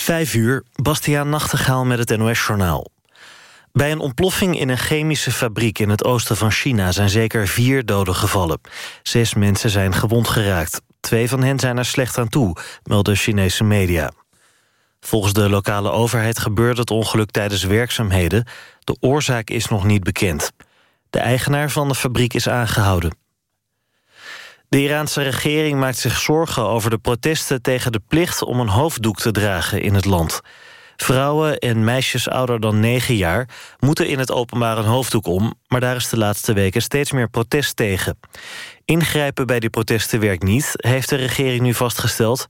Vijf uur, Bastiaan Nachtegaal met het NOS-journaal. Bij een ontploffing in een chemische fabriek in het oosten van China... zijn zeker vier doden gevallen. Zes mensen zijn gewond geraakt. Twee van hen zijn er slecht aan toe, melden Chinese media. Volgens de lokale overheid gebeurde het ongeluk tijdens werkzaamheden. De oorzaak is nog niet bekend. De eigenaar van de fabriek is aangehouden. De Iraanse regering maakt zich zorgen over de protesten tegen de plicht om een hoofddoek te dragen in het land. Vrouwen en meisjes ouder dan 9 jaar moeten in het openbaar een hoofddoek om... maar daar is de laatste weken steeds meer protest tegen. Ingrijpen bij die protesten werkt niet, heeft de regering nu vastgesteld.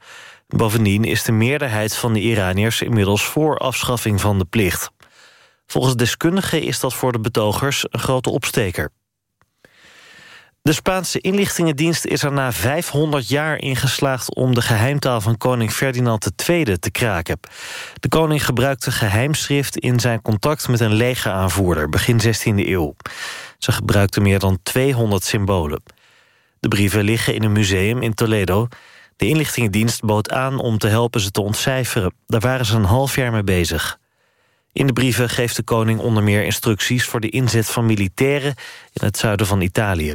Bovendien is de meerderheid van de Iraniërs inmiddels voor afschaffing van de plicht. Volgens deskundigen is dat voor de betogers een grote opsteker. De Spaanse inlichtingendienst is er na 500 jaar ingeslaagd... om de geheimtaal van koning Ferdinand II te kraken. De koning gebruikte geheimschrift in zijn contact met een legeraanvoerder... begin 16e eeuw. Ze gebruikte meer dan 200 symbolen. De brieven liggen in een museum in Toledo. De inlichtingendienst bood aan om te helpen ze te ontcijferen. Daar waren ze een half jaar mee bezig. In de brieven geeft de koning onder meer instructies... voor de inzet van militairen in het zuiden van Italië.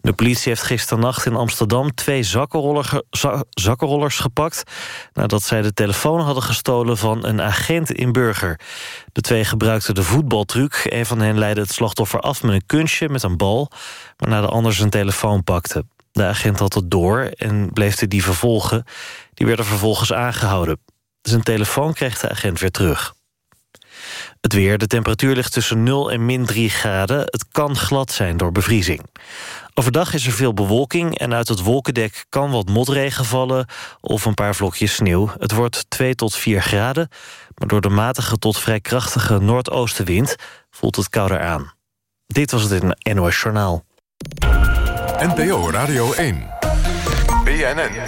De politie heeft gisternacht in Amsterdam twee zakkenrollers gepakt... nadat zij de telefoon hadden gestolen van een agent in Burger. De twee gebruikten de voetbaltruc. Een van hen leidde het slachtoffer af met een kunstje met een bal... waarna de ander zijn telefoon pakte. De agent had het door en bleef de die vervolgen. Die werden vervolgens aangehouden. Zijn telefoon kreeg de agent weer terug. Het weer, de temperatuur ligt tussen 0 en min 3 graden. Het kan glad zijn door bevriezing. Overdag is er veel bewolking en uit het wolkendek kan wat motregen vallen... of een paar vlokjes sneeuw. Het wordt 2 tot 4 graden, maar door de matige tot vrij krachtige noordoostenwind... voelt het kouder aan. Dit was het in NOS Journaal. NPO Radio 1. BNN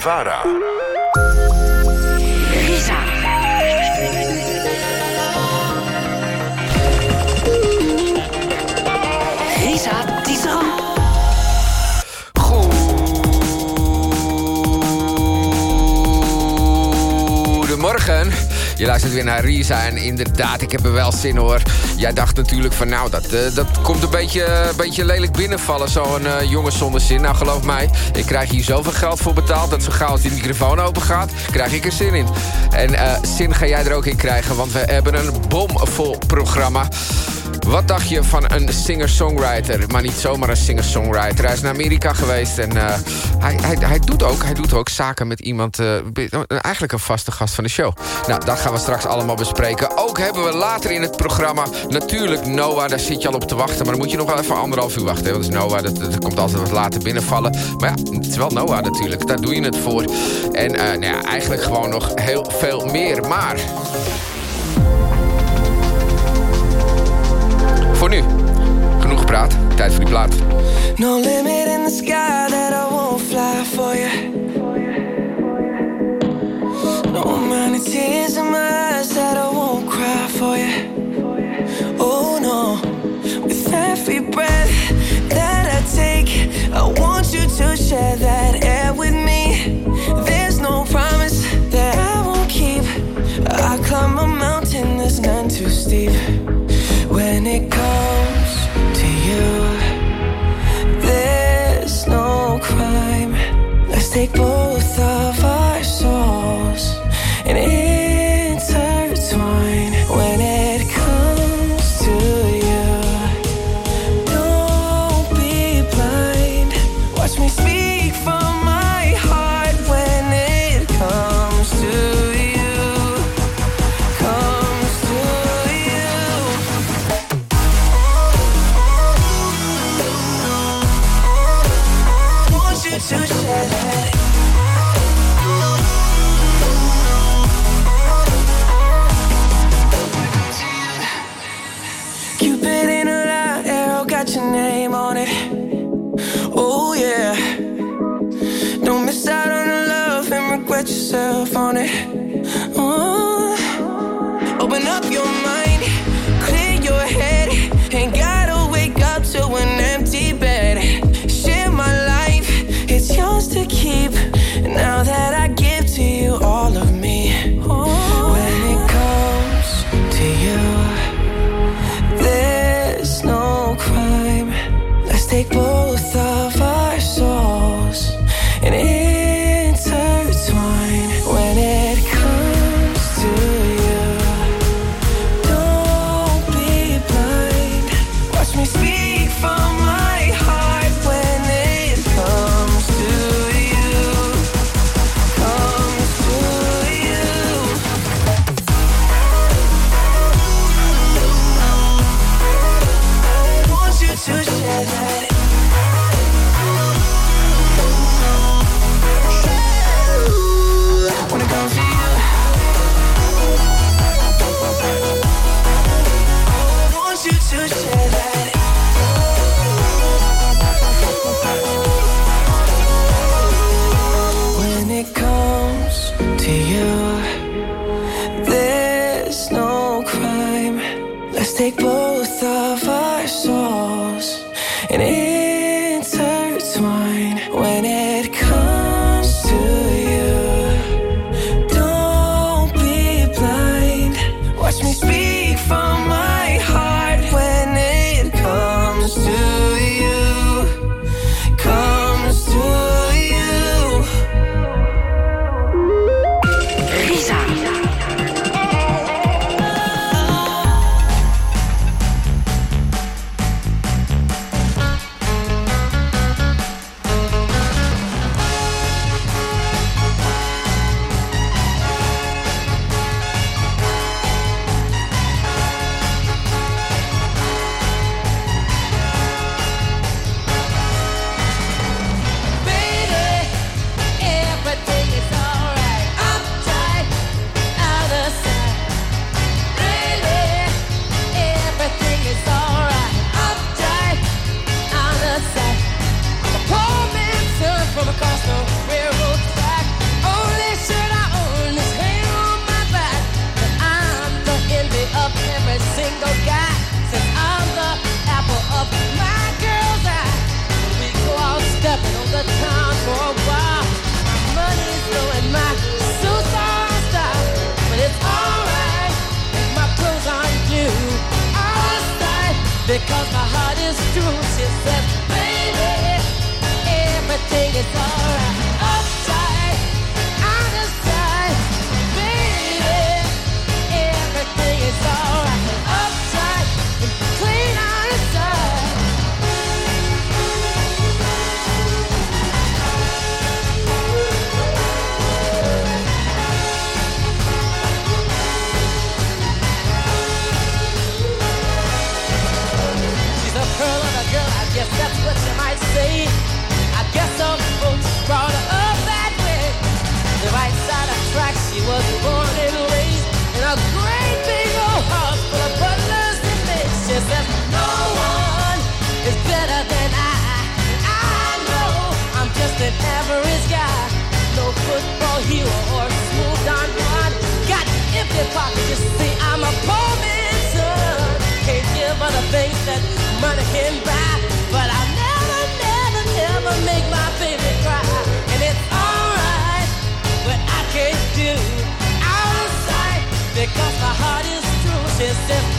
Goedemorgen. Je luistert weer naar Risa en inderdaad, ik heb er wel zin hoor. Jij dacht natuurlijk van nou, dat, eh, dat komt een beetje, beetje lelijk binnenvallen, zo'n uh, jongen zonder zin. Nou, geloof mij, ik krijg hier zoveel geld voor betaald... dat zo gauw als die microfoon open gaat, krijg ik er zin in. En zin ga jij er ook in krijgen, want we hebben een bomvol programma. Wat dacht je van een singer-songwriter? Maar niet zomaar een singer-songwriter. Hij is naar Amerika geweest en hij, hij, hij, doet ook, hij doet ook zaken met iemand... Eigenlijk een vaste gast van de show. Nou, gaan we straks allemaal bespreken. Ook hebben we later in het programma natuurlijk Noah. Daar zit je al op te wachten. Maar dan moet je nog wel even anderhalf uur wachten. Want Noah, dat, komt altijd wat later binnenvallen. Maar ja, het is wel Noah natuurlijk. Daar doe je het voor. En uh, nou ja, eigenlijk gewoon nog heel veel meer. Maar... Voor nu. Genoeg gepraat. Tijd voor die plaat. No limit in the sky that I won't fly for you. Of tears in my eyes that I won't cry for you. Oh no. With every breath that I take, I want you to share that air with me. Can't give her the things that money can buy. But I'll never, never, never make my baby cry. And it's alright, but I can't do out of sight because my heart is true. She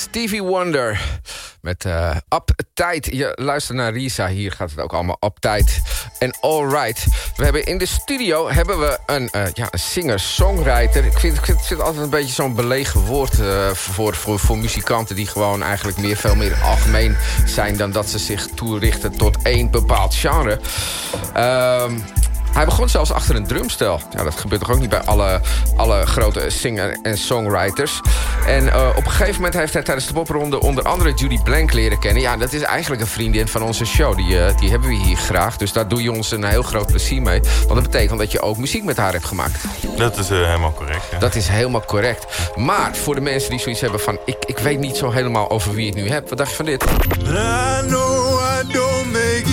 Stevie Wonder met eh Uptight. Je luistert naar Risa, hier gaat het ook allemaal Uptight en Alright. We hebben in de studio hebben we een, eh, ja, een singer-songwriter. Ik vind, ik vind, altijd een beetje zo'n belegen woord eh, voor, voor, voor muzikanten... die gewoon eigenlijk meer, veel meer algemeen zijn... dan dat ze zich toerichten tot één bepaald genre. Ehm hij begon zelfs achter een drumstel. Ja, dat gebeurt toch ook niet bij alle, alle grote singer- en songwriters. En eh, op een gegeven moment heeft hij tijdens de popronde... onder andere Judy Blank leren kennen. Ja, dat is eigenlijk een vriendin van onze show. Die, eh, die hebben we hier graag. Dus daar doe je ons een heel groot plezier mee. Want dat betekent dat je ook muziek met haar hebt gemaakt. Dat is eh, helemaal correct, ja. Dat is helemaal correct. Maar voor de mensen die zoiets hebben van... ik, ik weet niet zo helemaal over wie ik nu heb. Wat dacht je van dit? I know I don't make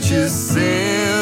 dizendo.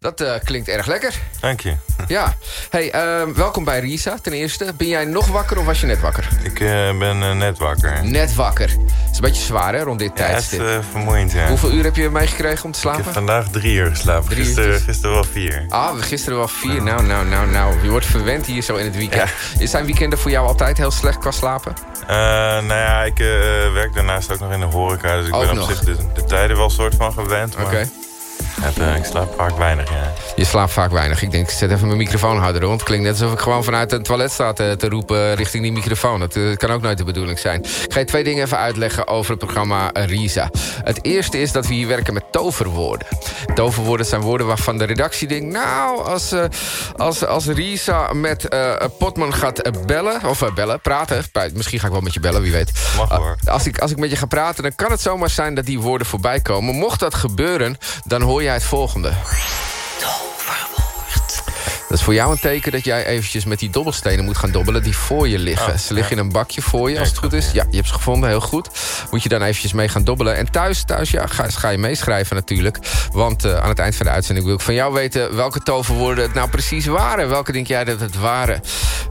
Dat eh, klinkt erg lekker. Dank je. Ja. Hey, eh, welkom bij Risa ten eerste. Ben jij nog wakker of was je net wakker? Ik eh, ben eh, net wakker. Net wakker. Het is een beetje zwaar hè, rond dit Ja, het is tijdstip. vermoeiend, ja. Hoeveel uur heb je meegekregen om te Ik heb slapen? vandaag drie uur geslapen. Drie gisteren, uurtjes. gisteren wel vier. Ah, gisteren wel vier. Nou, nou, nou, nou. Je wordt verwend hier zo in het weekend. Zijn weekenden voor jou altijd heel slecht qua slapen? Nou ja, ik werk daarnaast ook nog in de horeca. Dus ik Ook ben op nog? zich de, de tijden wel soort van gewend. Maar Oké. Eh, ik slaap vaak weinig, ja. Je slaapt vaak weinig. Ik denk, ik zet even mijn microfoon harder. Want het klinkt net alsof ik gewoon vanuit het toilet sta te, te roepen richting die microfoon. Dat eh, kan ook nooit de bedoeling zijn. Ik ga je twee dingen even uitleggen over het programma eh, Risa. Het eerste is dat we hier werken met toverwoorden. Toverwoorden zijn woorden waarvan de redactie denkt... nou, als, eh, als, als Risa met eh, Potman gaat eh, bellen... of eh, bellen, praten... misschien ga ik wel met je bellen, wie weet. Mag hoor. Als, ik, als ik met je ga praten, dan kan het zomaar zijn dat die woorden voorbij komen. Mocht dat gebeuren, dan hoor jij het volgende. Dat is voor jou een teken dat jij eventjes met die dobbelstenen moet gaan dobbelen... die voor je liggen. Oh, ze liggen ja. in een bakje voor je, als het goed is. ja. Je hebt ze gevonden, heel goed. Moet je dan eventjes mee gaan dobbelen. En thuis, thuis ja, ga, ga je meeschrijven natuurlijk. Want eh, aan het eind van de uitzending wil ik van jou weten... welke toverwoorden het nou precies waren. Welke denk jij dat het waren?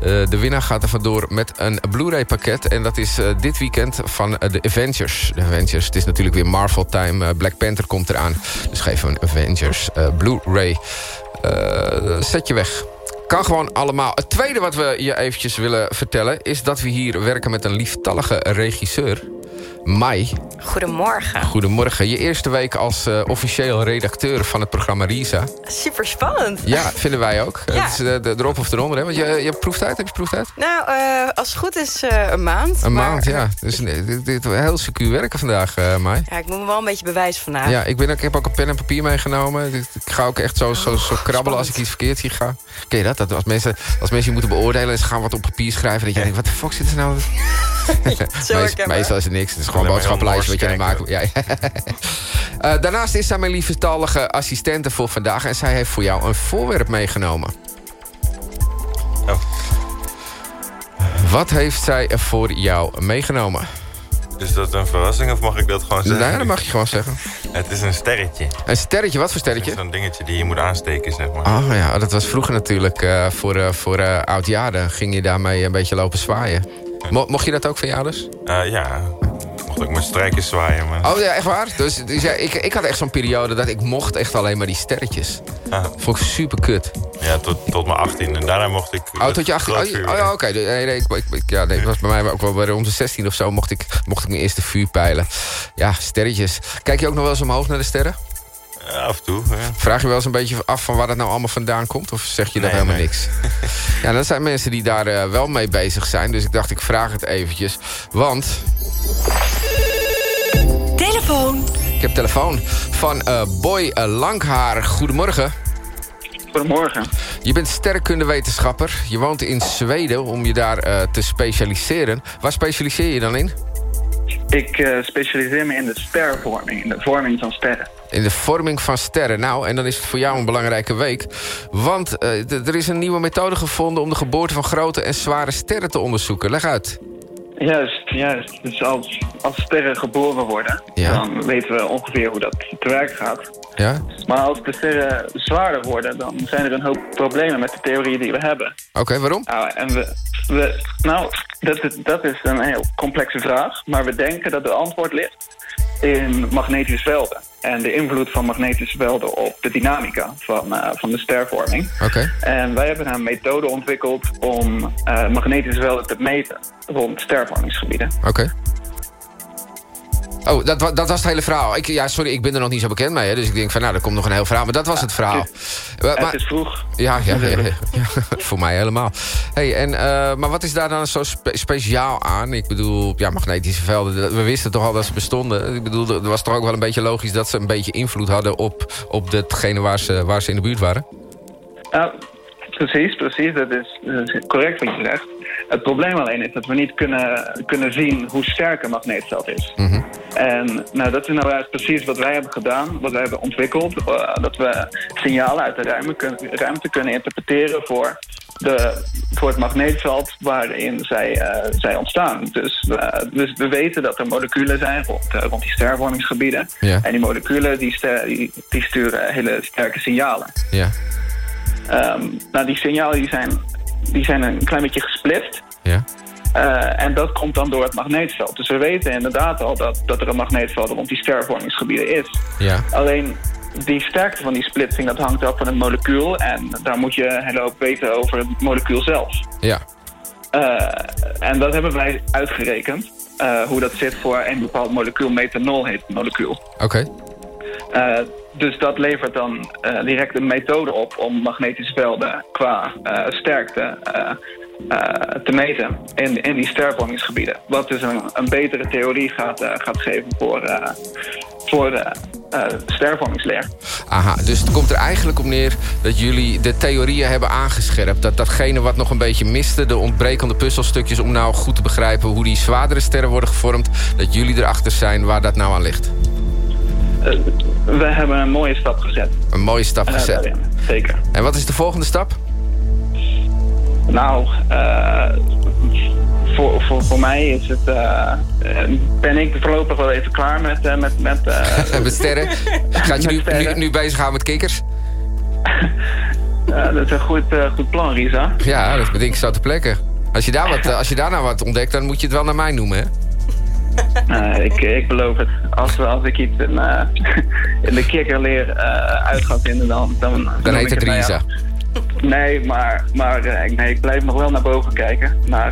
Eh, de winnaar gaat er vandoor met een Blu-ray pakket. En dat is eh, dit weekend van de Avengers. De Avengers, het is natuurlijk weer Marvel time. Eh, Black Panther komt eraan. Dus geef een Avengers Blu-ray. Eh, zet je weg. Kan gewoon allemaal. Het tweede wat we je eventjes willen vertellen... is dat we hier werken met een lieftallige regisseur. Mai, Goedemorgen. goedemorgen. Je eerste week als eh, officieel redacteur van het programma Risa. Super spannend. Ja, vinden wij ook. Ja. Het is eh, de, erop of eronder. Hè? Want je, je hebt proeftijd. Heb je proeftijd? Nou, eh, als het goed is een maand. Een maar, maand, ja. Dus dit, dit heel secuur werken vandaag, Mai. Ja, ik moet me wel een beetje bewijzen vandaag. Ja, ik, ben, ook- ik heb ook een pen en papier meegenomen. Ik, ik ga ook echt zo, zo, zo krabbelen als ik iets verkeerd zie gaan. Ken je dat? Dat als, mensen, als mensen je moeten beoordelen en ze gaan wat op papier schrijven... dat je denkt, wat de fuck zit er nou... Meestal is er niks. Het is gewoon een boodschappenlijstje wat je aan het maken ja. Eh, Daarnaast is zij mijn liefstallige assistente voor vandaag... en zij heeft voor jou een voorwerp meegenomen. Oh. Wat heeft zij voor jou meegenomen? Is dat een verrassing of mag ik dat gewoon zeggen? Nou, dat mag je gewoon zeggen. Het is een sterretje. Een sterretje, wat voor sterretje? zo'n dingetje die je moet aansteken, zeg maar. Oh ja, dat was vroeger natuurlijk eh, voor, eh voor oudjaren. Ging je daarmee een beetje lopen zwaaien. Mo- mocht je dat ook van je ouders? Eh, ja, mocht ik met strijkjes zwaaien. Maar... Oh ja, echt waar? Dus, dus ja, ik, ik had echt zo'n periode dat ik mocht echt alleen maar die sterretjes. Ah, Vond ik super kut. ja, tot, tot mijn 18. En daarna mocht ik... Oh, tot je 18. Oh, oh ja, oké. Nee, nee, ik, ik, ja, nee, was bij mij ook wel bij rond de 16 of zo mocht ik, mocht ik mijn eerste vuur peilen. Ja, sterretjes. Kijk je ook nog wel eens omhoog naar de sterren? Ja, af en toe, ja. Vraag je wel eens een beetje af van waar dat nou allemaal vandaan komt? Of zeg je dat Nee, helemaal nee. niks? Ja, dat zijn mensen die daar eh, wel mee bezig zijn. Dus ik dacht, ik vraag het eventjes. Want Telefoon. ik heb telefoon van eh, Boy eh, Langhaar. Goedemorgen. Goedemorgen. Je bent sterrenkundewetenschapper. Je woont in Zweden om je daar eh, te specialiseren. Waar specialiseer je dan in? Ik eh, specialiseer me in de stervorming, in de vorming van sterren. In de vorming van sterren. Nou, en dan is het voor jou een belangrijke week. Want eh, er is een nieuwe methode gevonden... om de geboorte van grote en zware sterren te onderzoeken. Leg uit. Juist, juist. Dus als, als sterren geboren worden, Ja. dan weten we ongeveer hoe dat te werk gaat. Ja? Maar als de sterren zwaarder worden, dan zijn er een hoop problemen met de theorieën die we hebben. Oké, waarom? Nou, en we, we, nou dat, is, dat is een heel complexe vraag. Maar we denken dat de antwoord ligt in magnetische velden. En de invloed van magnetische velden op de dynamica van, eh, van de stervorming. Oké. En wij hebben een methode ontwikkeld om eh, magnetische velden te meten rond stervormingsgebieden. Oké. Oh, dat, dat was het hele verhaal. Ik, ja, sorry, ik ben er nog niet zo bekend mee. Hè, dus ik denk van, nou, er komt nog een heel verhaal. Maar dat was het verhaal. Eh, het maar- is vroeg. Ja, ja, ja, ja, ja. voor mij helemaal. Hey, en, eh, maar wat is daar dan zo spe- speciaal aan? Ik bedoel, ja, magnetische velden, we wisten toch al dat ze bestonden. Ik bedoel, er was toch ook wel een beetje logisch... dat ze een beetje invloed hadden op, op datgene waar ze, waar ze in de buurt waren? Nou, precies, precies. Dat is, dat is correct wat je zegt. Het probleem alleen is dat we niet kunnen, kunnen zien hoe sterk een magneetveld is. Mhm. En nou, dat is nou juist precies wat wij hebben gedaan, wat wij hebben ontwikkeld. eh, dat we signalen uit de ruimte, kun- ruimte kunnen interpreteren voor, de, voor het magneetveld waarin zij, eh, zij ontstaan. Dus, we- dus we weten dat er moleculen zijn rond, eh, rond die stervormingsgebieden. Ja. En die moleculen die, ster- die, die sturen hele sterke signalen. Ja, Ehm, nou, die signalen die zijn, die zijn een klein beetje gesplitst. ja. Eh, en dat komt dan door het magneetveld. Dus we weten inderdaad al dat, dat er een magneetveld rond die stervormingsgebieden is. Ja, Alleen die sterkte van die splitsing, dat hangt af van het molecuul. En daar moet je een hele hoop weten over het molecuul zelf. ja. Eh, en dat hebben wij uitgerekend. eh, hoe dat zit voor een bepaald molecuul. Methanol heet het molecuul. Oké. Dus dat levert dan eh, direct een methode op om magnetische velden qua eh, sterkte eh, te meten in, in die stervormingsgebieden. Wat dus een, een betere theorie gaat, gaat geven voor, voor de stervormingsleer. Aha, dus het komt er eigenlijk op neer dat jullie de theorieën hebben aangescherpt. Dat datgene wat nog een beetje miste, de ontbrekende puzzelstukjes... om nou goed te begrijpen hoe die zwaardere sterren worden gevormd... dat jullie erachter zijn waar dat nou aan ligt. Eh, we hebben een mooie stap gezet. Een mooie stap eh, gezet. Zeker. En wat is de volgende stap? Nou, eh, voor, voor, voor mij is het, ben ik voorlopig wel even klaar met, met, met Met sterren? Gaat je nu, nu, nu bezighouden met kikkers? dat is een goed, goed plan, Risa. Ja, dat bedenk ik zo te plekken. Als je, daar wat, als je daar nou wat ontdekt, dan moet je het wel naar mij noemen, hè? Eh, ik, ik beloof het. Als, als ik iets in, eh, in de kikkerleer eh uit ga vinden, dan... Dan, Dan heet het naar Risa. Nee, maar, maar nee, ik blijf nog wel naar boven kijken. Naar,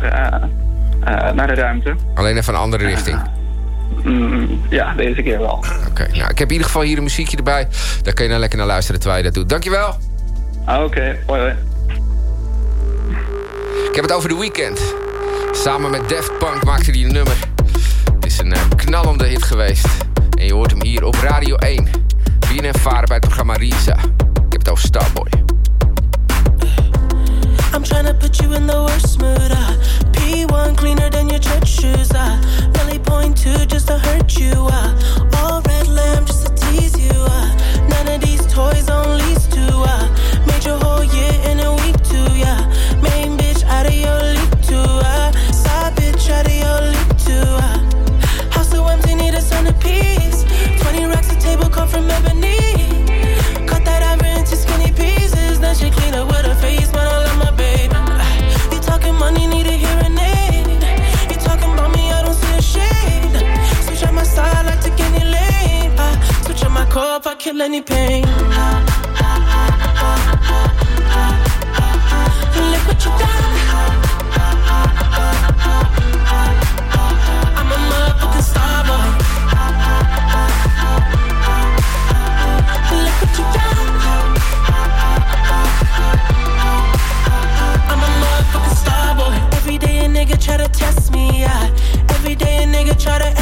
naar de ruimte. Alleen even een andere richting. Mm, ja, deze keer wel. Oké, nou, ik heb in ieder geval hier een muziekje erbij. Daar kun je nou lekker naar luisteren terwijl je dat doet. Dankjewel. Ah, Oké, hoi hoi. Ik heb het over The Weeknd. Samen met Daft Punk maakte hij een nummer. Is een eh, knallende hit geweest. En je hoort hem hier op Radio 1. BNN Varen bij het programma Risa. Ik heb het over Starboy. I'm tryna put you in the worst mood. Uh. P1 cleaner than your church shoes. Uh. Really point two just to hurt you. Uh. All red lamb just to tease you. Uh. None of these toys on lease to. Uh. she clean up with her face, but I love my baby. Ah, you talking money, need a hearing aid. You talking about me, I don't see a shade. Switch out my side, I take any lane. Switch out my core if I kill any pain. Look what you done. got it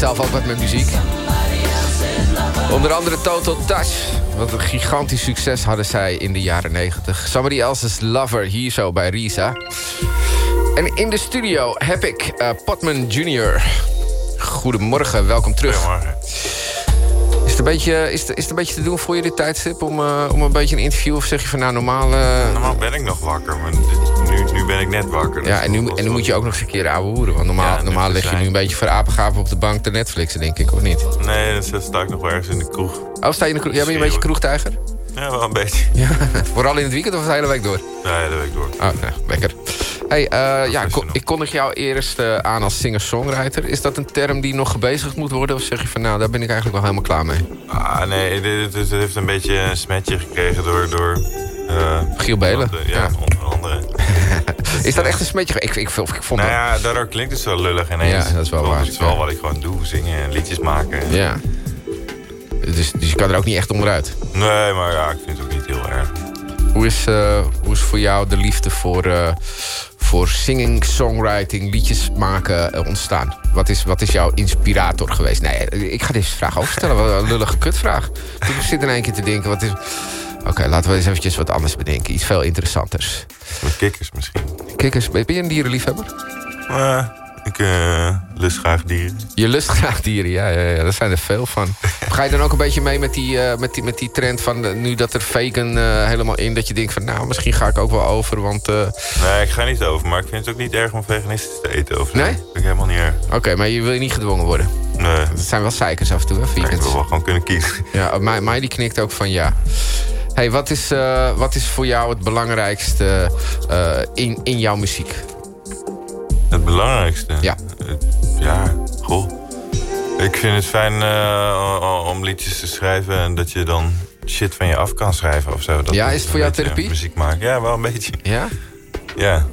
zelf ook wat met muziek. Onder andere Total Touch. Wat een gigantisch succes hadden zij in de jaren 90. Somebody Else's Lover, hier zo bij Risa. En in de studio heb ik eh, Potman Jr. Goedemorgen, welkom terug. Goedemorgen. Is het, een beetje, is, het, is het een beetje te doen voor je dit tijdstip om, eh, om een beetje een interview? Of zeg je van nou normaal... eh, Normaal ben ik nog wakker, maar dit- nu, nu ben ik net wakker. ja, en nu, en nu moet je ook nog eens een keer ouwe hoeren. Want normaal, Ja, normaal lig je nu een beetje voor apengapen op de bank te Netflixen, denk ik, of niet? Nee, dan sta ik nog wel ergens in de kroeg. Oh, sta je in de kroeg? Jij bent een beetje kroegtijger? Ja, wel een beetje. Ja. Vooral in het weekend of de hele week door? Ja, dat weet ik door. Oh, nou, lekker. Hey, eh, ja, ik kon- ik kondig jou eerst eh, aan als singer-songwriter. Is dat een term die nog gebezigd moet worden? Of zeg je van, nou, daar ben ik eigenlijk wel helemaal klaar mee? Ah, nee, dit, dit- dit heeft een beetje een smetje gekregen door... door Giel Belen. Ja, Ja. onder andere. Is dat echt een smetje? Ik, ik, vond Nou dat... ja, daardoor klinkt het zo lullig ineens. Ja, dat is wel waar. Het is wel wat ik gewoon doe, zingen en liedjes maken. Ja. Dus, dus je kan er ook niet echt onderuit. Nee, maar ja, ik vind het ook niet heel erg. Hoe is, eh, hoe is voor jou de liefde voor, eh, voor singing, songwriting, liedjes maken eh, ontstaan? Wat is, wat is jouw inspirator geweest? Nee, ik ga deze vraag overstellen. Wat een lullige kutvraag. Ik zit in één keer te denken, wat is... Oké, laten we eens eventjes wat anders bedenken. Iets veel interessanters. Met kikkers misschien. Kikkers, ben je een dierenliefhebber? Eh, ik eh, lust graag dieren. Je lust graag dieren, ja, ja, ja. Daar zijn er veel van. Ga je dan ook een beetje mee met die, eh, met die, met die trend van nu dat er vegan helemaal in... dat je denkt van nou, misschien ga ik ook wel over, want... Nee, ik ga niet over, maar ik vind het ook niet erg om veganistisch te eten. Of. Nee? Dat vind ik helemaal niet erg. Oké, maar je wil je niet gedwongen worden. Nee, Het zijn wel zeikers af en toe, hè, ik wil vegans. wel gewoon kunnen kiezen. Ja, mij, mij die knikt ook van ja. Hey, wat, is, eh, wat is voor jou het belangrijkste eh, in, in jouw muziek? Het belangrijkste? Ja. Ja, goh. Ik vind het fijn eh, om liedjes te schrijven en dat je dan shit van je af kan schrijven of zo. Dat Ja, is het voor jou therapie? Muziek maken. Ja, wel een beetje. Ja? Ja.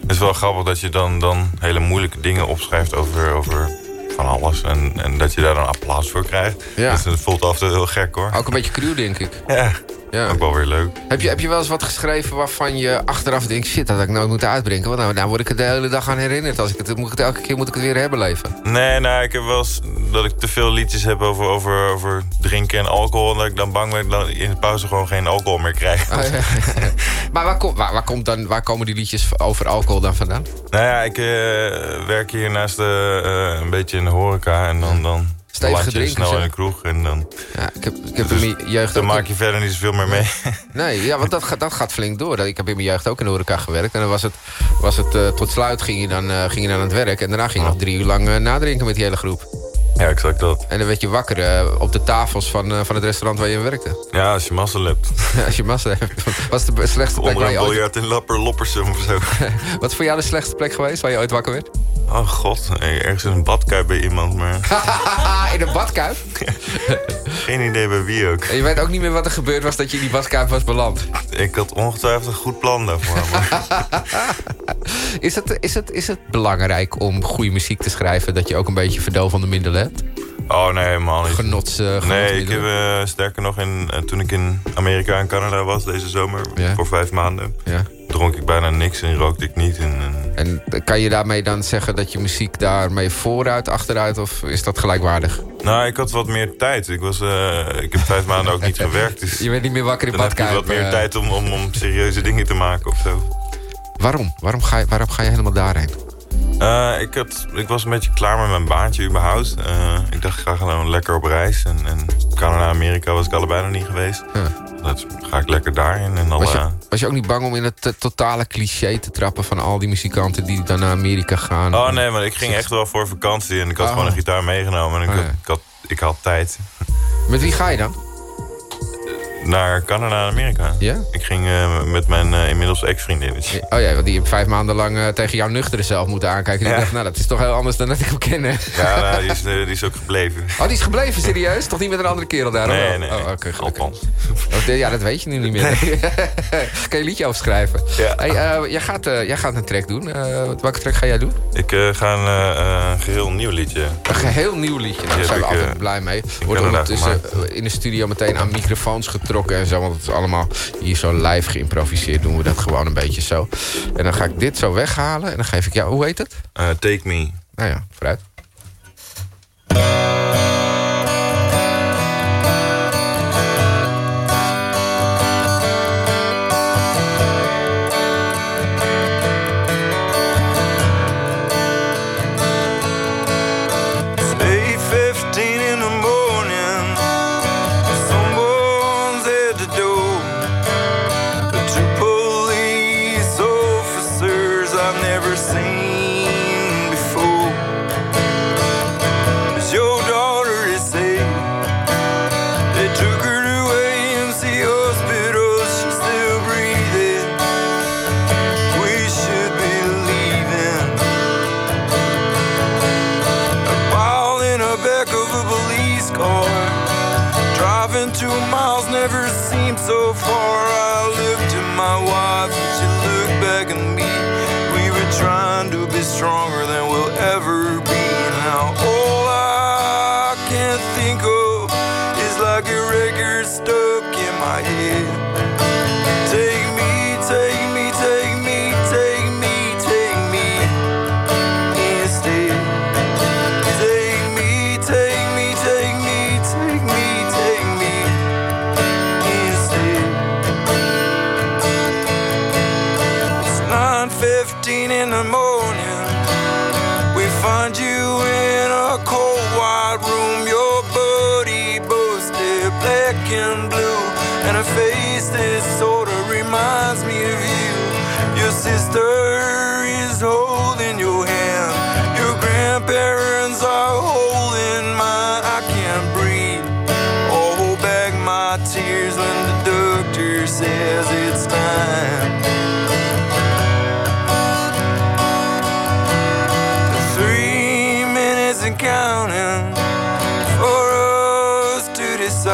Het is wel grappig dat je dan, dan hele moeilijke dingen opschrijft over, over van alles. En, en dat je daar dan applaus voor krijgt. Ja. Dus het voelt af en toe heel gek hoor. Ook een beetje cruw, denk ik. Ja, Ja. ook wel weer leuk. Heb je, heb je wel eens wat geschreven waarvan je achteraf denkt... shit, dat had ik nooit moeten uitbrengen. Want nou, nou word ik er de hele dag aan herinnerd. Als ik het, moet ik het, elke keer moet ik het weer herbeleven. Nee, nou, ik heb wel eens dat ik te veel liedjes heb over, over, over drinken en alcohol. En dat ik dan bang ben dat ik dan in de pauze gewoon geen alcohol meer krijg. Oh, ja. maar waar, kom, waar, waar, komt dan, waar komen die liedjes over alcohol dan vandaan? Nou ja, ik eh, werk hier naast de, eh, een beetje in de horeca. En dan, dan Stevige je drinkers, snel in de kroeg. En dan, Ja, ik heb, ik heb in mijn jeugd dan ook... maak je verder niet zoveel meer mee. Nee, ja, want dat, gaat- dat gaat flink door. Ik heb in mijn jeugd ook in de horeca gewerkt. En dan was het, was het eh, tot sluit ging je, dan, eh, ging je dan aan het werk. En daarna ging je nog drie uur lang eh, nadrinken met die hele groep. Ja, exact dat. En dan werd je wakker eh, op de tafels van, eh, van het restaurant waar je in werkte. Ja, als je mazzel hebt. Als je massa hebt. Wat is de slechtste plek Onder waar een je ooit... biljart in Lapper Loppersum of zo. Wat is voor jou de slechtste plek geweest waar je ooit wakker werd? Oh god, ergens in een badkuip bij iemand. Maar in een badkuip? geen idee bij wie ook. En je weet ook niet meer wat er gebeurd was dat je in die badkuip was beland. Ik had ongetwijfeld een goed plan daarvoor. Maar Is het, is, het, is het belangrijk om goede muziek te schrijven... dat je ook een beetje verdovende middelen hebt? Oh nee, helemaal niet. Genots, eh, Nee, ik heb eh, sterker nog, in, eh, toen ik in Amerika en Canada was deze zomer, Ja. voor vijf maanden, Ja. dronk ik bijna niks en rookte ik niet. En, en- En kan je daarmee dan zeggen dat je muziek daarmee vooruit, achteruit... of is dat gelijkwaardig? nou, ik had wat meer tijd. Ik, was, ik heb vijf maanden ook niet gewerkt. Dus Je bent niet meer wakker in dan heb je badkuip. wat meer tijd om, om, om serieuze dingen te maken of zo. Waarom? Waarom ga, je, waarom ga je helemaal daarheen? Eh, ik, had, ik was een beetje klaar met mijn baantje überhaupt. Eh, ik dacht, ik ga gewoon lekker op reis. En, en Canada Amerika was ik allebei nog niet geweest. Ja. Dat ga ik lekker daarin. En dan, Was je, eh, was je ook niet bang om in het totale cliché te trappen... van al die muzikanten die dan naar Amerika gaan? Oh nee, maar ik ging echt wel voor vakantie. En ik had Oh. gewoon een gitaar meegenomen. En ik, Oh, had, ja. ik, had, ik had tijd. Met wie ga je dan? Naar Canada en Amerika. Ja? Ik ging eh, met mijn eh, inmiddels ex-vriendinnetje. Oh ja, want die heb vijf maanden lang eh, tegen jouw nuchtere zelf moeten aankijken. En Ja. ik dacht, nou, dat is toch heel anders dan dat ik hem ken. Ja, nou, die, is, die is ook gebleven. Oh, die is gebleven, serieus? Toch niet met een andere kerel daar? Nee, wel? nee. Oh. Althans. Oh, ja, dat weet je nu niet meer. kan je een liedje overschrijven? Ja. Hey, jij, gaat, jij gaat een track doen. Welke track ga jij doen? Ik ga een eh, eh, geheel nieuw liedje. Een geheel nieuw liedje. Daar zijn we altijd blij mee. Wordt ondertussen in de studio meteen aan microfoons getrokken. Getrokken en zo. Want het is allemaal hier zo live geïmproviseerd. Doen we dat gewoon een beetje zo. En dan ga ik dit zo weghalen. En dan geef ik jou, hoe heet het? Eh, take me. Nou ja, vooruit.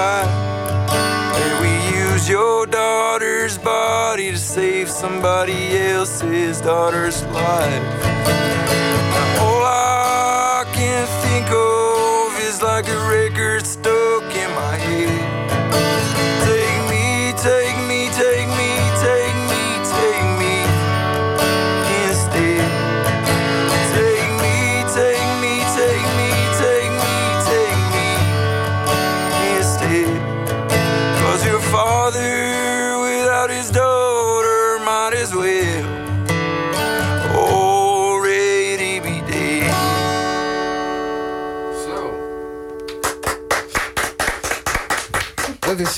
That we use your daughter's body to save somebody else's daughter's life.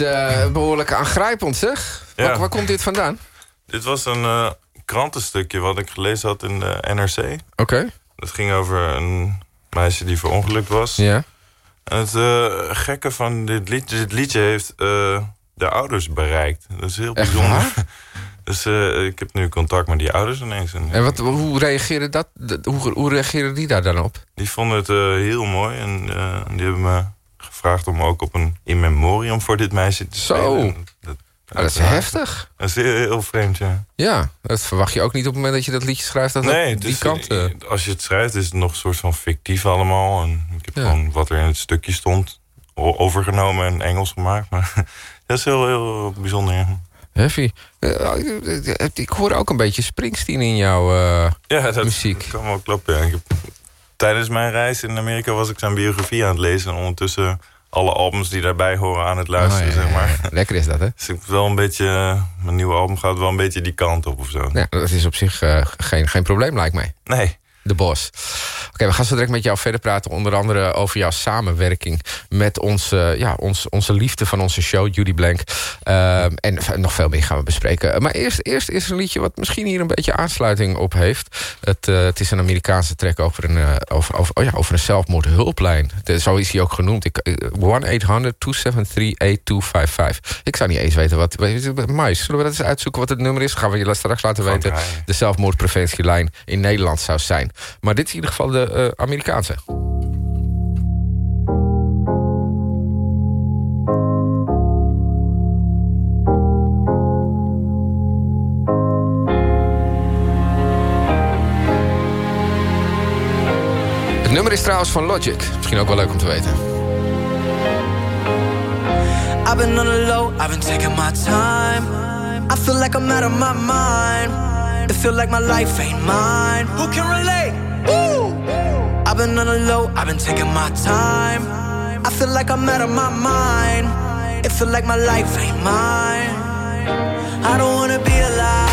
Is eh, behoorlijk aangrijpend, zeg. Ja. Waar, waar komt dit vandaan? Dit was een eh, krantenstukje wat ik gelezen had in de NRC. Oké. Dat ging over een meisje die verongelukt was. Ja. En het eh, gekke van dit liedje, dit liedje heeft de ouders bereikt. Dat is heel Echt bijzonder. waar? Dus ik heb nu contact met die ouders ineens. En, En wat, hoe, reageren dat, hoe, hoe reageren die daar dan op? Die vonden het heel mooi. En die hebben me gevraagd om ook op een in memoriam voor dit meisje te Zo. spelen. Dat, Ah, dat is heftig. Dat is heel, heel vreemd, ja. Ja, dat verwacht je ook niet op het moment dat je dat liedje schrijft. Dat nee, die dus, kant... eh, eh, als je het schrijft is het nog een soort van fictief allemaal. En ik heb gewoon wat er in het stukje stond overgenomen en Engels gemaakt. Maar dat is heel, heel bijzonder. ja. Heavy. Eh, ik hoor ook een beetje Springsteen in jouw eh, Ja, dat, muziek. dat kan wel kloppen. Ja. Ik heb, tijdens mijn reis in Amerika was ik zijn biografie aan het lezen. En ondertussen alle albums die daarbij horen aan het luisteren, Oh, ja, zeg ja, maar. Lekker is dat, hè? Dus ik wel een beetje... Mijn nieuwe album gaat wel een beetje die kant op of zo. Ja, dat is op zich eh, geen, geen probleem, lijkt mij. Nee. De Bos. We gaan zo direct met jou verder praten. Onder andere over jouw samenwerking met onze, ja, ons, onze liefde van onze show, Judy Blank. Ehm, en nog veel meer gaan we bespreken. Maar eerst, eerst is er een liedje wat misschien hier een beetje aansluiting op heeft. Het, eh, het is een Amerikaanse track over een, eh, over, over, oh ja, over een zelfmoordhulplijn. De- Zo is hij ook genoemd. Ik- eh, 1-800-273-8255. Ik zou niet eens weten wat... Mais, zullen we dat eens uitzoeken wat het nummer is? Gaan we je straks laten weten. De zelfmoordpreventielijn in Nederland zou zijn. Maar dit is in ieder geval de eh, Amerikaanse. Het nummer is trouwens van Logic. Misschien ook wel leuk om te weten. I've been on the low, I've been taking my time. I feel like I'm out of my mind. It feel like my life ain't mine. Who can relate? I've been on the low, I've been taking my time. I feel like I'm out of my mind. It feel like my life ain't mine. I don't wanna be alive.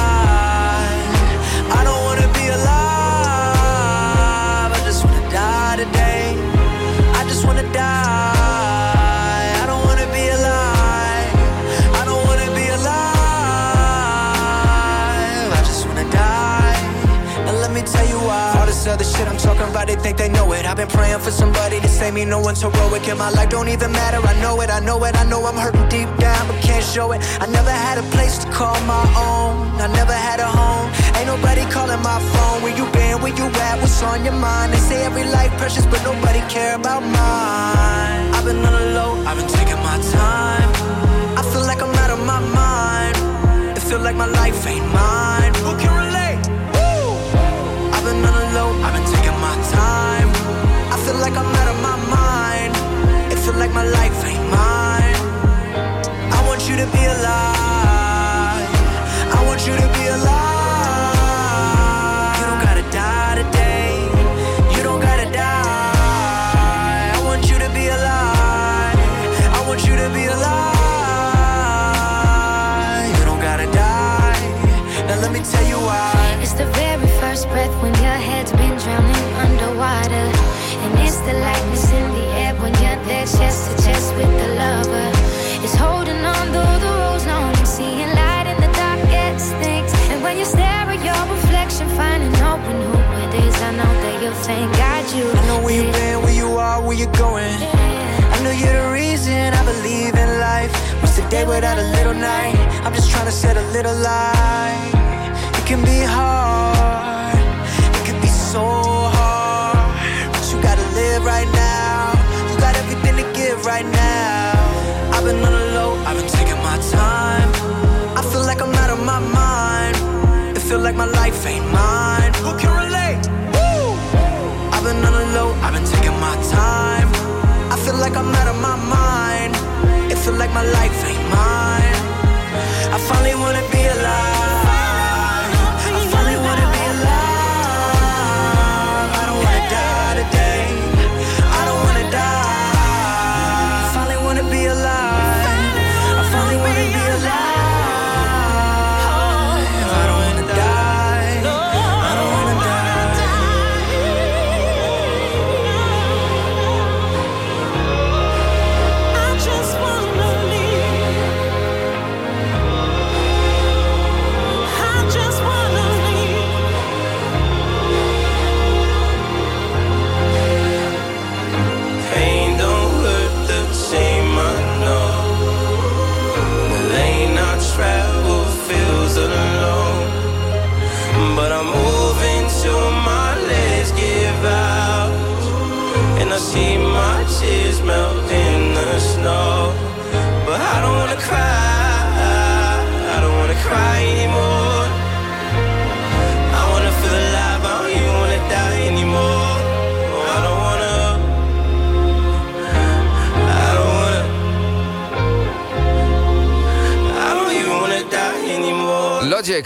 Talking about, they think they know it. I've been praying for somebody to save me. No one's heroic in my life, don't even matter. I know it, I know it, I know I'm hurting deep down, but can't show it. I never had a place to call my own. I never had a home. Ain't nobody calling my phone. Where you been? Where you at? What's on your mind? They say every life precious, but nobody care about mine. I've been on the low, I've been taking my time. You. I know where you've been, where you are, where you're going. I know you're the reason I believe in life. What's the day without a little night? I'm just trying to set a little light. It can be hard, it can be so hard. But you gotta live right now. You got everything to give right now. I've been on the low, I've been taking my time. I feel like I'm out of my mind. It feel like my life ain't mine. I've been on the low, I've been taking my time. I feel like I'm out of my mind. It feel like my life ain't mine. I finally wanna be alive.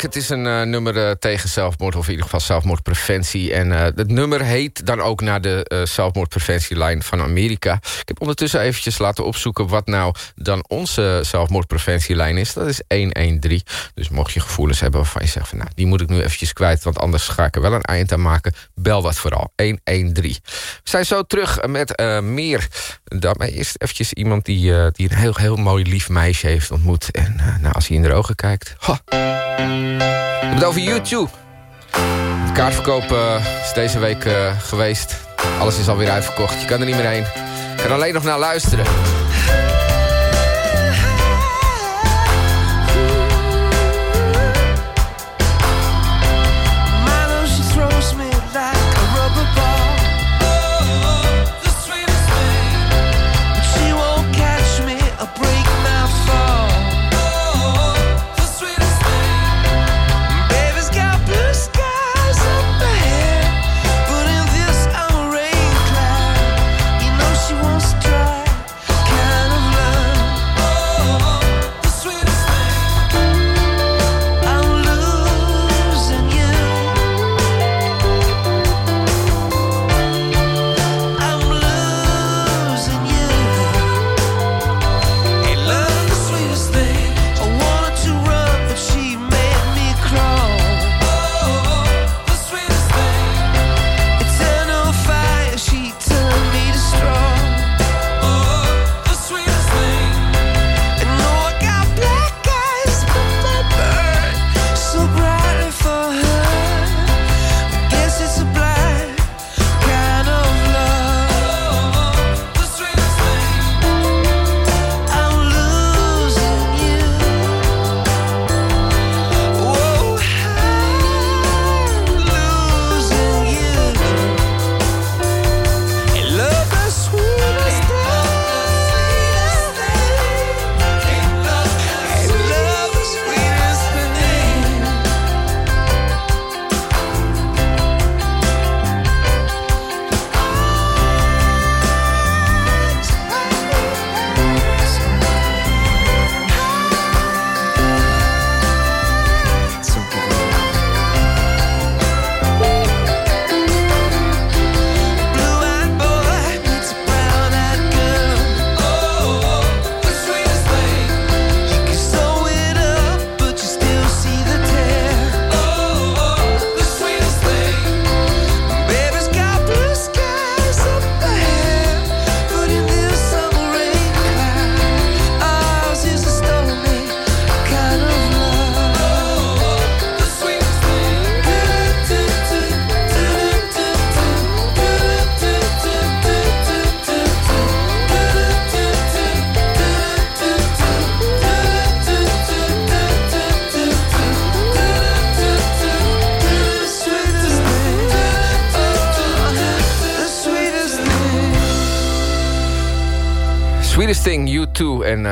Het is een eh, nummer eh, tegen zelfmoord... of in ieder geval zelfmoordpreventie. En eh, het nummer heet dan ook naar de zelfmoordpreventielijn van Amerika. Ik heb ondertussen eventjes laten opzoeken... wat nou dan onze zelfmoordpreventielijn is. Dat is 113. Dus mocht je gevoelens hebben waarvan je zegt... Van, nou, die moet ik nu eventjes kwijt... want anders ga ik er wel een eind aan maken. Bel dat vooral, 113. We zijn zo terug met meer. Daarmee is eventjes iemand die, die een heel, heel mooi lief meisje heeft ontmoet. En nou, als hij in de ogen kijkt... we hebben het over YouTube. De kaartverkoop eh, is deze week eh, geweest. Alles is alweer uitverkocht. Je kan er niet meer heen. Je kan alleen nog naar luisteren.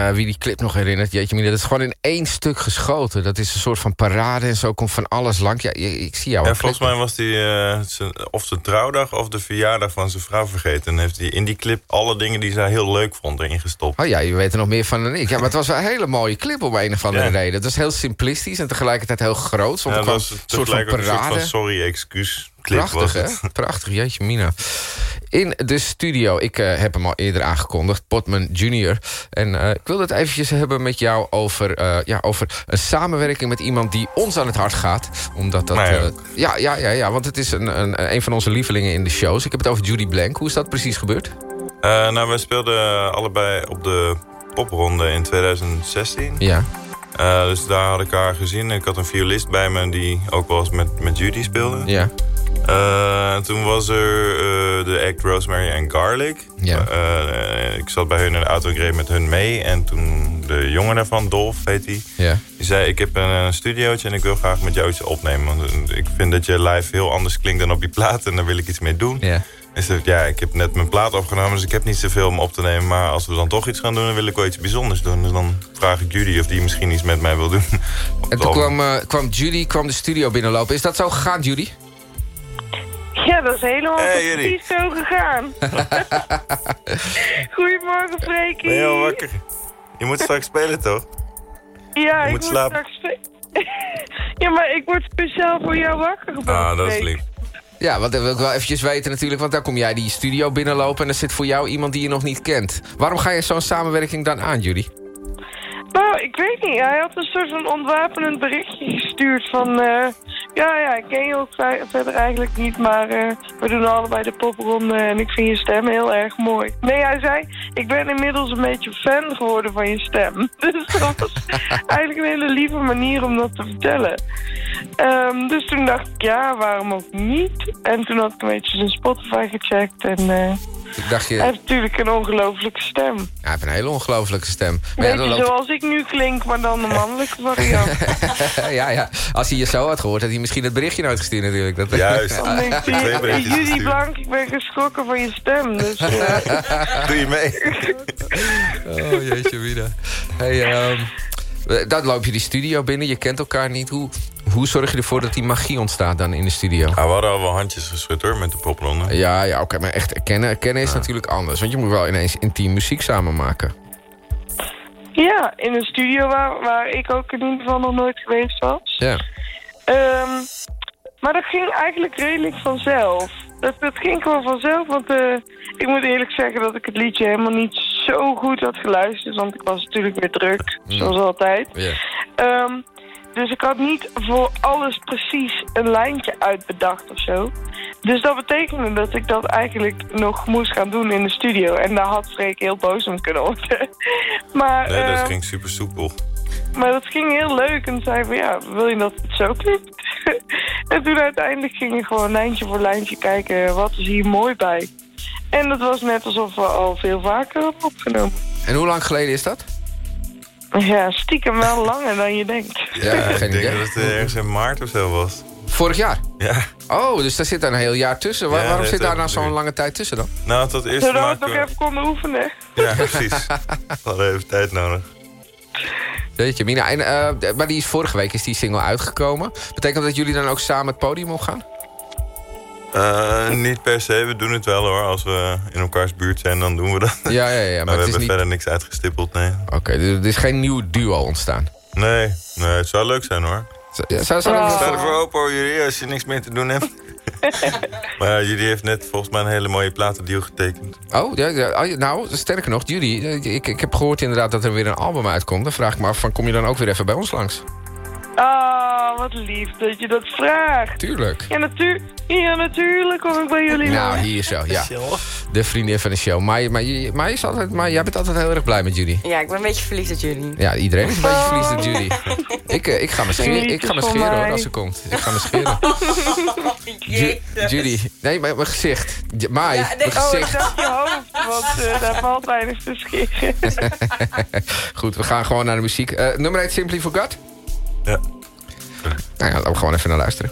Uh, wie die clip nog herinnert, jeetje mina, dat is gewoon in één stuk geschoten. Dat is een soort van parade en zo komt van alles lang. Ja, ik zie jou Ja, volgens mij was die uh, of zijn trouwdag of de verjaardag van zijn vrouw vergeten. En heeft hij in die clip alle dingen die zij heel leuk vond erin gestopt. Oh ja, je weet er nog meer van dan ik. Ja, maar het was wel een hele mooie clip om een of andere ja. reden. Het was heel simplistisch en tegelijkertijd heel groot. Ja, dat was een soort van parade. Een soort van sorry, excuus. Prachtig, hè? Prachtig, jeetje mina. In de studio, ik uh, heb hem al eerder aangekondigd, Potman Jr. En uh, ik wil het eventjes hebben met jou over, uh, ja, over een samenwerking met iemand die ons aan het hart gaat. Omdat dat... ja, ja, ja, ja, want het is een, een, een van onze lievelingen in de shows. Ik heb het over Judy Blank. Hoe is dat precies gebeurd? nou, we speelden allebei op de popronde in 2016. Ja. Uh, dus daar had ik haar gezien. Ik had een violist bij me die ook wel eens met, met Judy speelde. Ja. Uh, toen was er uh, de act Rosemary and Garlic. Ja. ik zat bij hun in de auto en reed met hun mee. En toen de jongen daarvan, Dolf heet hij... Ja. Die zei, ik heb een, een studiootje en ik wil graag met jou iets opnemen. Want ik vind dat je live heel anders klinkt dan op je plaat. En daar wil ik iets mee doen. Ja. Ja, ik heb net mijn plaat opgenomen, dus ik heb niet zoveel om op te nemen. Maar als we dan toch iets gaan doen, dan wil ik wel iets bijzonders doen. Dus dan vraag ik Judy of die misschien iets met mij wil doen. En toen kwam, uh, kwam Judy kwam de studio binnenlopen. Is dat zo gegaan, Judy? Ja, dat is helemaal hey, precies zo gegaan. Goedemorgen, Freekie. Ben je al wakker? Je moet straks spelen, toch? Ja, je ik moet slapen. straks spelen. ja, maar ik word speciaal voor jou wakker gebeld. Ah, dat is lief. Ja, want dat wil ik wel eventjes weten natuurlijk. Want dan kom jij die studio binnenlopen... en er zit voor jou iemand die je nog niet kent. Waarom ga je zo'n samenwerking dan aan, Judy? Nou, ik weet niet. Hij had een soort van ontwapenend berichtje gestuurd van... Uh, ja, ja, ik ken je ook verder eigenlijk niet, maar uh, we doen allebei de popronde en ik vind je stem heel erg mooi. Nee, hij zei, ik ben inmiddels een beetje fan geworden van je stem. Dus dat was eigenlijk een hele lieve manier om dat te vertellen. Um, dus toen dacht ik, ja, waarom ook niet? En toen had ik een beetje zijn Spotify gecheckt en... Uh, ik dacht je... Hij heeft natuurlijk een ongelooflijke stem. Ja, hij heeft een hele ongelooflijke stem. Maar Beetje ja, loopt... zoals ik nu klink, maar dan de mannelijke variant. ja, ja. Als hij je zo had gehoord, had hij misschien het berichtje nooit gestuurd natuurlijk. Dat... Juist. Dan denkt hij, Judy Blank, ik ben geschrokken van je stem. Dus, uh... Doe je mee? oh, jeetje, Vida. Hey, um, dan loop je die studio binnen, je kent elkaar niet. Hoe, hoe zorg je ervoor dat die magie ontstaat dan in de studio? Ja, we hadden al wel handjes geschud hoor, met de popronde. Ja, ja oké, maar echt kennen, kennen is ja. natuurlijk anders. Want je moet wel ineens intiem muziek samen maken. Ja, in een studio waar, waar ik ook in ieder geval nog nooit geweest was. Ja. Um, maar dat ging eigenlijk redelijk vanzelf. Dat, dat ging gewoon vanzelf, want uh, ik moet eerlijk zeggen dat ik het liedje helemaal niet zo goed had geluisterd. Want ik was natuurlijk weer druk, mm. zoals altijd. Yeah. Um, dus ik had niet voor alles precies een lijntje uitbedacht of zo. Dus dat betekende dat ik dat eigenlijk nog moest gaan doen in de studio. En daar had Freek heel boos om kunnen worden. maar, nee, dat uh, ging super soepel. Maar dat ging heel leuk. En zei van ja, wil je dat het zo klinkt? En toen uiteindelijk ging ik gewoon lijntje voor lijntje kijken. Wat is hier mooi bij? En dat was net alsof we al veel vaker hadden opgenomen. En hoe lang geleden is dat? Ja, stiekem wel langer dan je denkt. Ja, geen ik idee. denk dat het ergens in maart of zo was. Vorig jaar? Ja. Oh, dus daar zit dan een heel jaar tussen. Waar, Ja, waarom zit daar nou ook zo'n lange tijd tussen dan? Nou, tot eerst Zodat we het nog even konden oefenen. Ja, precies. We hadden even tijd nodig. Weet je, Mina. En, uh, maar die is vorige week is die single uitgekomen. Betekent dat jullie dan ook samen het podium opgaan? Uh, niet per se, we doen het wel hoor. Als we in elkaars buurt zijn, dan doen we dat. Ja, ja, ja. Maar, maar we het is hebben niet... verder niks uitgestippeld, nee. Oké, okay, dus er is geen nieuw duo ontstaan? Nee, nee het zou leuk zijn hoor. Ja, zou, zou Oh. Sta ervoor open hoor, jullie, als je niks meer te doen hebt. maar jullie heeft net volgens mij een hele mooie platendeal getekend. Oh, ja, oh, nou, sterker nog, jullie. Ik, ik heb gehoord inderdaad dat er weer een album uitkomt. Dan vraag ik me af, van, kom je dan ook weer even bij ons langs? Ah, wat lief dat je dat vraagt. Tuurlijk. Ja, natuur ja natuurlijk kom ik bij jullie Nou, hier zo, ja. De vriendin van de show. Maar, maar, maar, is altijd, maar jij bent altijd heel erg blij met Judy. Ja, ik ben een beetje verliefd op jullie. Ja, iedereen is een beetje Oh. verliefd op Judy. Ik, eh, ik ga me scheren, ik ga me scheren hoor, als ze komt. Ik ga me scheren. Ju- Judy. Nee, maar mijn gezicht. Mai, Ja, nee, mijn Oh, ik gezicht. dacht je hoofd, want eh, daar valt weinig te scheren. Goed, we gaan gewoon naar de muziek. Eh, nummer 1, Simply Forgot? Ja. Nou ja, laten we gewoon even naar luisteren.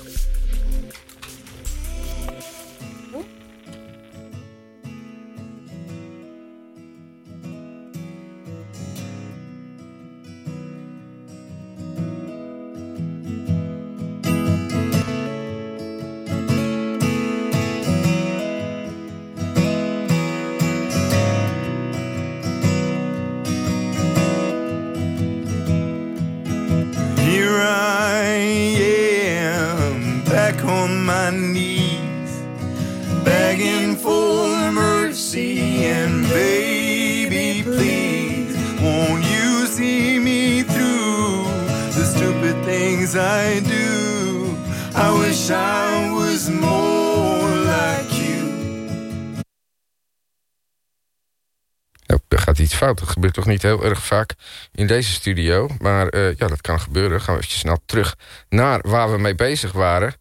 Dat gebeurt toch niet heel erg vaak in deze studio. Maar eh, ja, dat kan gebeuren. Gaan we even snel terug naar waar we mee bezig waren.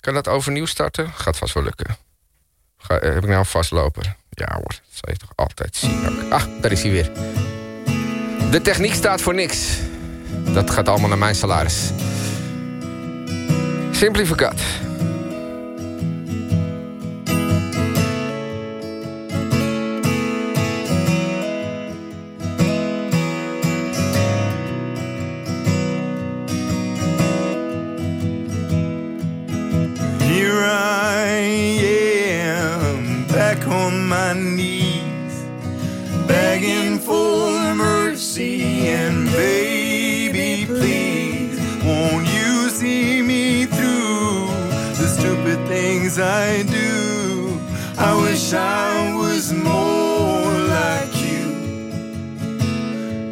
Kan dat overnieuw starten? Gaat vast wel lukken. Ga, eh, heb ik nou een vastloper? Ja hoor, dat zal je toch altijd zien ook. Ah, daar is hij weer. De techniek staat voor niks. Dat gaat allemaal naar mijn salaris. Simplificat. My knees, begging for mercy and baby, please, won't you see me through the stupid things I do? I wish I was more like you.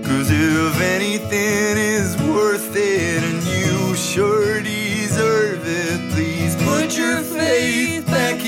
Cause if anything is worth it and you sure deserve it, please put your faith back into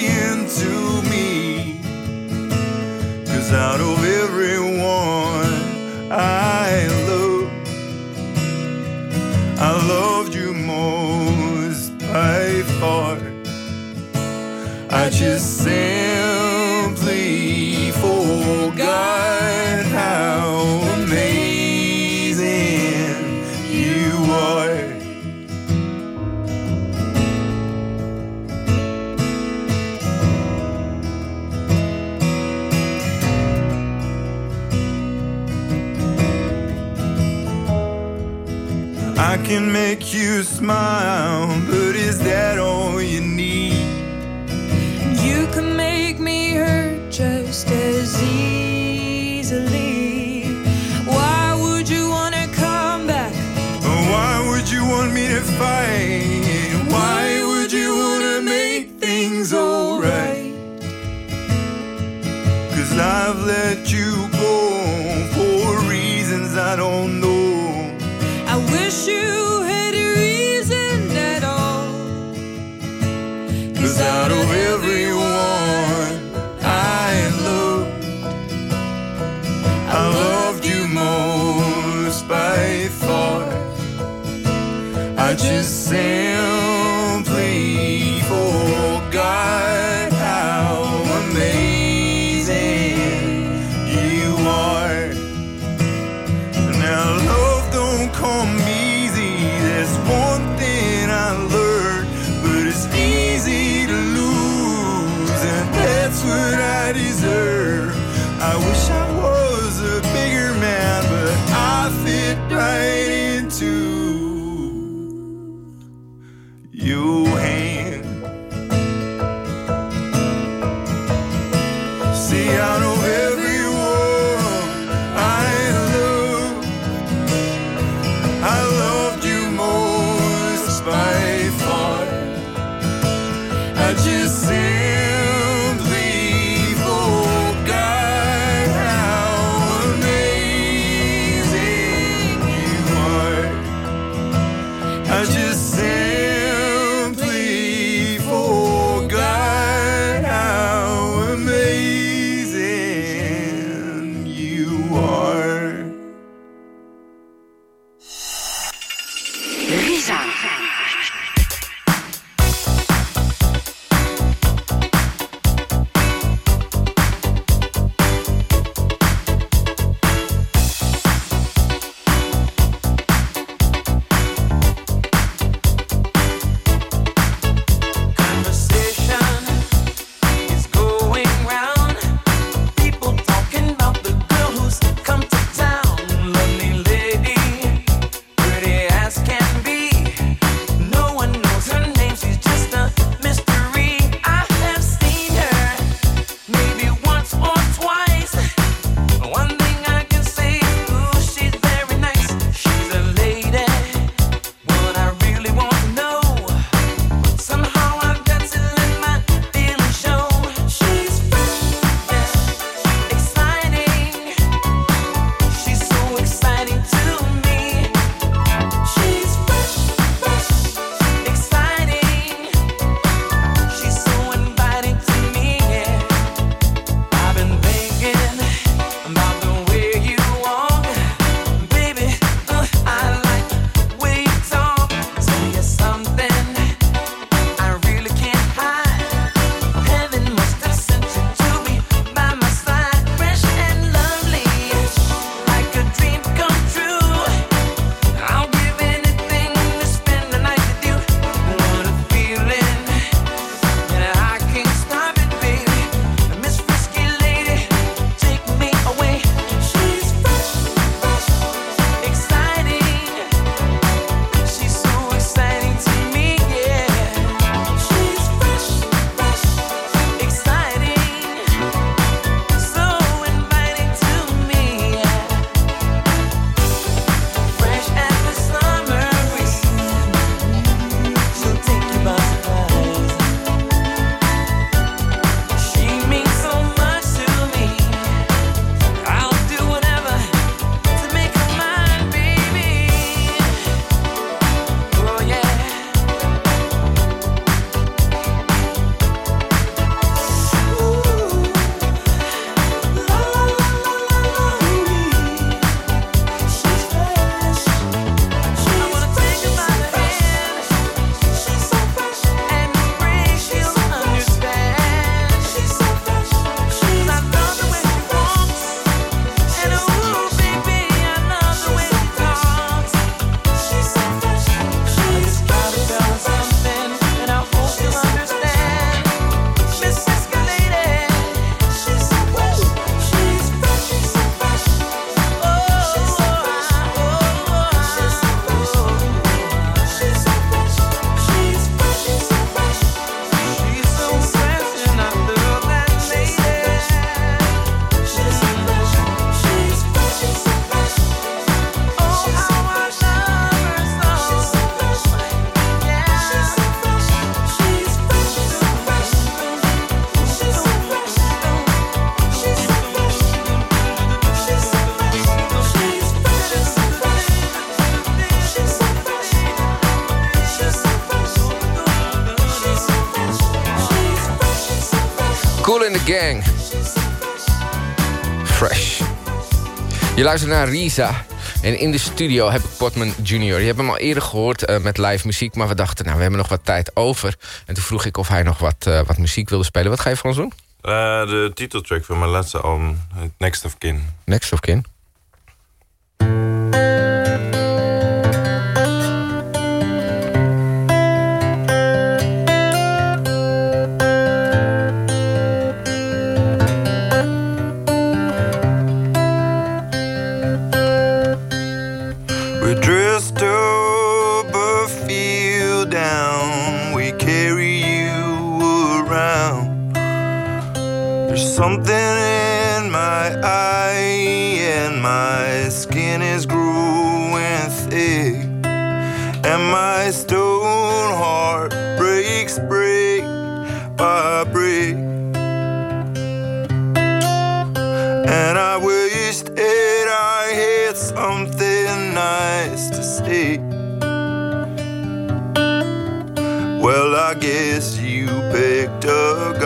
Je luistert naar Risa. En in de studio heb ik Potman Jr. Je hebt hem al eerder gehoord uh, met live muziek. Maar we dachten, nou, we hebben nog wat tijd over. En toen vroeg ik of hij nog wat, uh, wat muziek wilde spelen. Wat ga je voor ons doen? Uh, de titeltrack van mijn laatste album, Next of Kin. Next of Kin.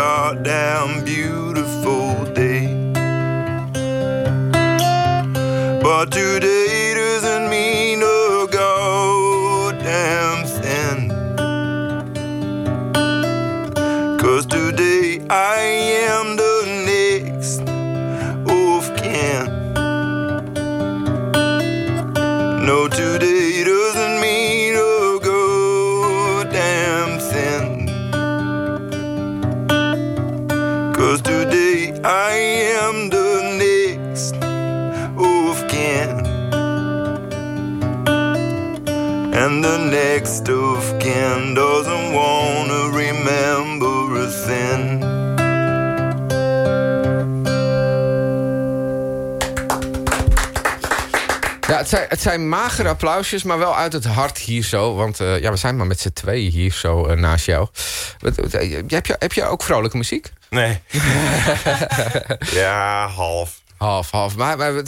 Goddamn beautiful day. But today het zijn, het zijn magere applausjes, maar wel uit het hart hier zo. Want uh, ja, we zijn maar met z'n tweeën hier zo uh, naast jou. Wat, wat, heb, je. heb je ook vrolijke muziek? Nee. ja, half. Half, half. Maar, maar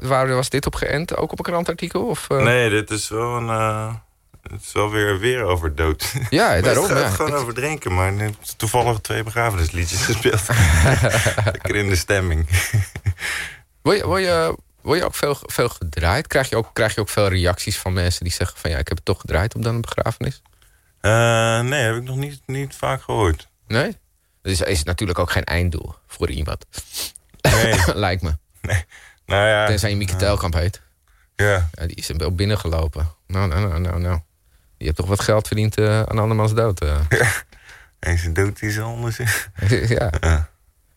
waar, was dit op geënt? Ook op een krantartikel? Of, uh... Nee, dit is wel een... Het is wel weer, weer over dood. Ja, daarom. Het gaat ja. gewoon over drinken, maar toevallig twee begrafenisliedjes gespeeld. Lekker in de stemming. Je, word je, word je ook veel, veel gedraaid? Krijg je, ook, krijg je ook veel reacties van mensen die zeggen van ja, ik heb het toch gedraaid op dan een begrafenis? Uh, nee, heb ik nog niet, niet vaak gehoord. Nee? Dus is het natuurlijk ook geen einddoel voor iemand. Nee. Lijkt me. Nee. Nou ja. Tenzij je Mieke Telkamp heet. Ja. ja. Die is er wel binnengelopen. Nou, nou, nou, nou, nou. Je hebt toch wat geld verdiend uh, aan andermans dood. Uh. Ja. En zijn dood is anders. ja. ja.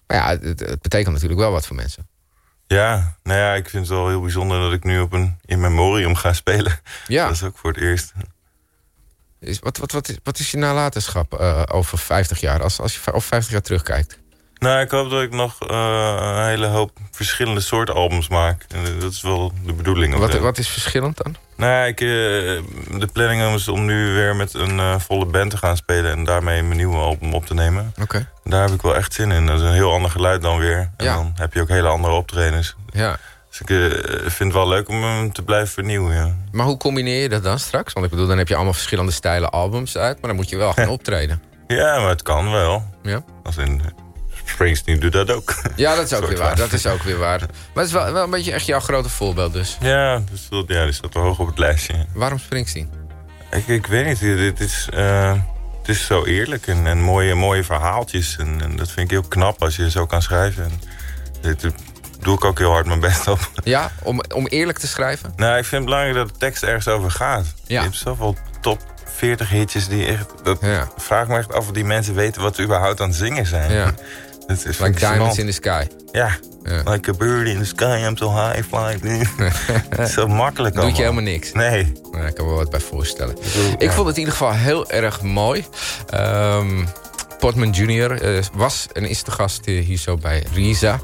Maar ja, het, het, betekent natuurlijk wel wat voor mensen. Ja, nou ja, ik vind het wel heel bijzonder dat ik nu op een in memoriam ga spelen. Ja. Dat is ook voor het eerst. Is, wat, wat, wat, is, wat is je nalatenschap uh, over 50 jaar, als, als je over 50 jaar terugkijkt? Nou, ik hoop dat ik nog uh, een hele hoop verschillende soorten albums maak. En dat is wel de bedoeling. Wat, wat is verschillend dan? Nou, ik, uh, de planning is om nu weer met een volle band te gaan spelen... en daarmee mijn nieuwe album op te nemen. Oké. Okay. Daar heb ik wel echt zin in. Dat is een heel ander geluid dan weer. En ja. dan heb je ook hele andere optredens. Ja. Dus ik uh, vind het wel leuk om hem te blijven vernieuwen, ja. Maar hoe combineer je dat dan straks? Want ik bedoel, dan heb je allemaal verschillende stijlen albums uit... maar dan moet je wel gaan optreden. Ja, maar het kan wel. Ja. Als in... Springsteen doet dat ook. Ja, dat is ook weer waar. Dat is ook weer waar. Maar het is wel, wel een beetje echt jouw grote voorbeeld dus. Ja, dus dat, ja, die staat wel hoog op het lijstje. Waarom Springsteen? Ik, ik weet niet. Dit is, uh, het is zo eerlijk en, en mooie, mooie verhaaltjes. En, en, dat vind ik heel knap als je zo kan schrijven. En dit doe ik ook heel hard mijn best op. Ja, om, om eerlijk te schrijven? Nou, ik vind het belangrijk dat de tekst ergens over gaat. Ja. Je hebt zoveel top 40 hitjes die echt... Dat ja. vraag me echt af of die mensen weten wat ze überhaupt aan het zingen zijn. Ja. Dat is like diamonds in the sky. Ja. ja. Like a bird in the sky, I'm so high flying. zo makkelijk Doe je helemaal niks? Nee. Nou, ik kan me wel wat bij voorstellen. Ik, vond het in ieder geval heel erg mooi. Um, Portman Jr. Uh, was en is de gast hier zo bij Risa.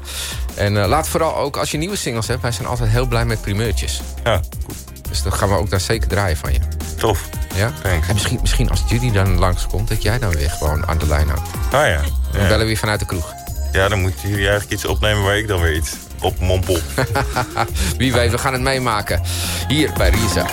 En uh, laat vooral ook, als je nieuwe singles hebt... wij zijn altijd heel blij met primeurtjes. Ja, Dus dan gaan we ook daar zeker draaien van je. Tof. Ja? Thanks. En misschien, misschien als Judy dan langskomt... dat jij dan weer gewoon aan de lijn houdt. Oh ja. ja. Dan bellen we weer vanuit de kroeg. Ja, dan moeten jullie eigenlijk iets opnemen... waar ik dan weer iets op mompel. Wie weet, we gaan het meemaken. Hier bij Risa.